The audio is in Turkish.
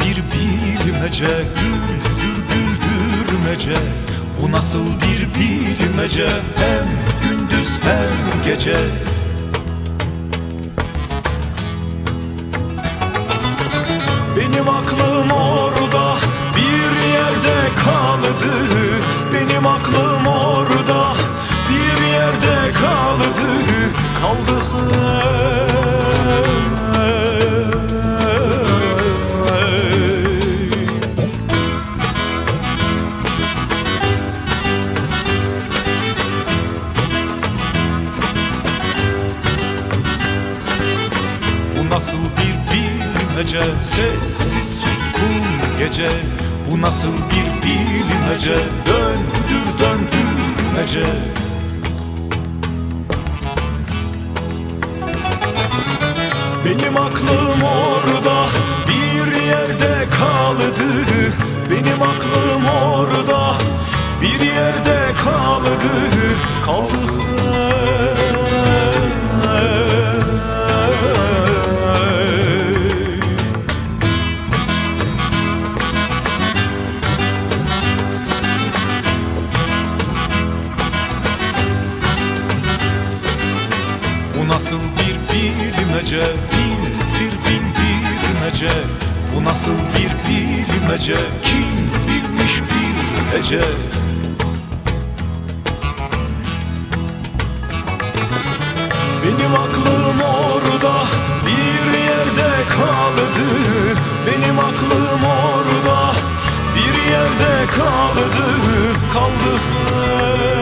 bilmece Güldür güldürmece Bu nasıl bir bilmece? Hem gündüz hem gece. Benim aklım orada bir yerde kaldı. Benim aklım orada bir yerde kaldı. Kaldı nasıl bir bilmece? Sessiz suskun gece. Bu nasıl bir bilmece? Döndür döndürmece. Benim aklım orada bir yerde kaldı. Benim aklım orada bir yerde kaldı. Kaldı nasıl bir bilmece? Bildir bildirmece Bu nasıl bir bilmece? Kim bilmiş bir hece Benim aklım orada bir yerde kaldı. Benim aklım orada bir yerde kaldı. Kaldı